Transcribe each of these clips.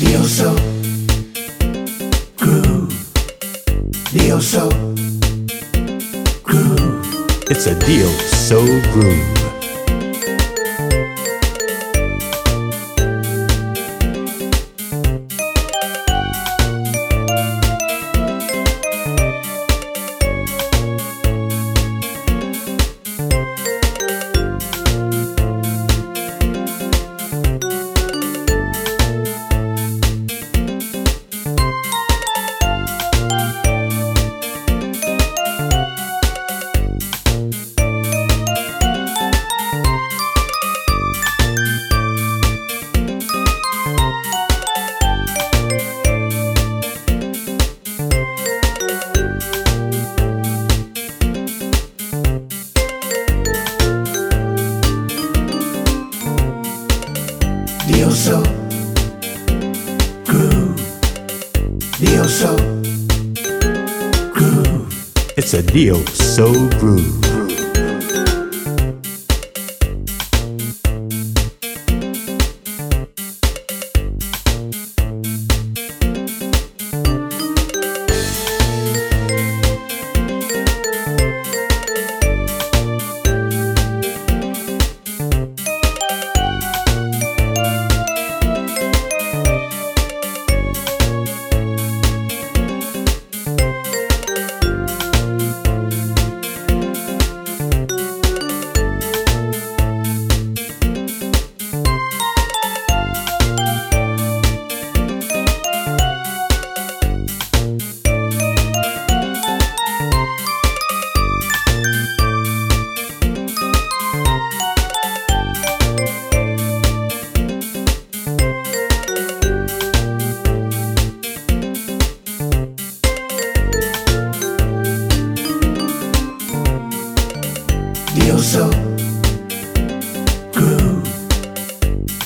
Neo so Groove. Soul Groove. It's a deal so groove. Neo Groove. Neo Groove. It's a deal so groove.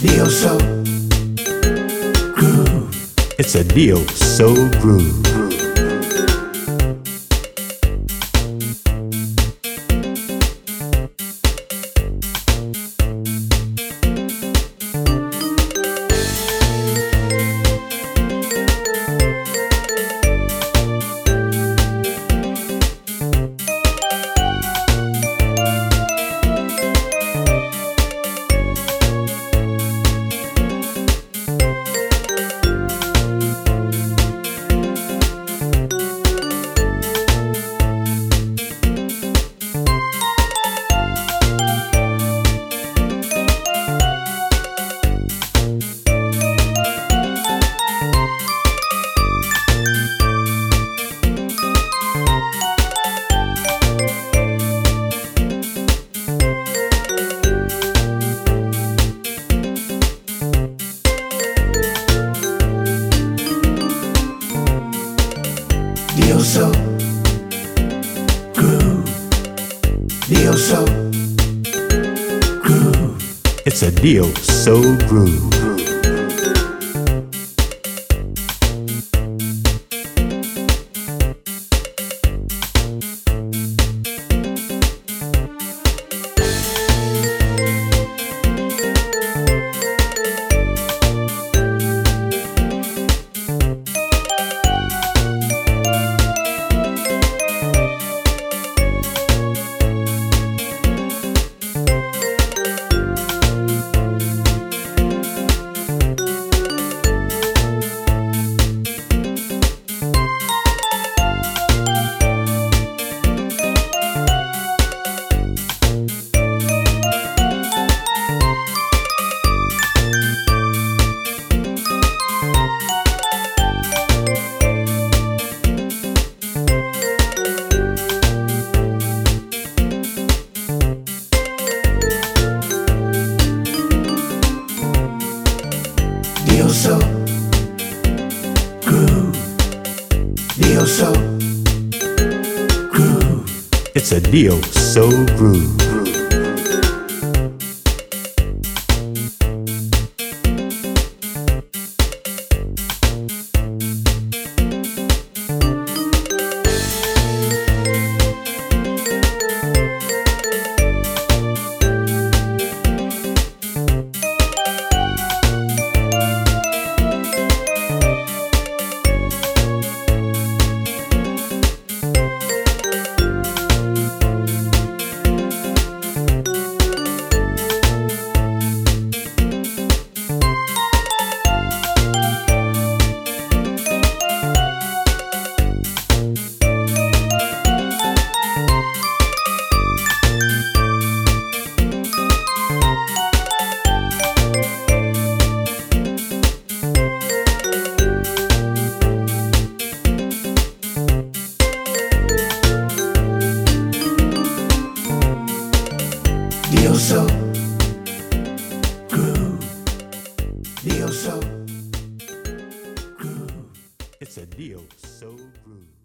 Neo Soul Groove. It's a deal so groove. Neo Groove. Neo Groove. It's a deal so groove. Neo Soul Groove. It's a deal so groove. A neo soul groove.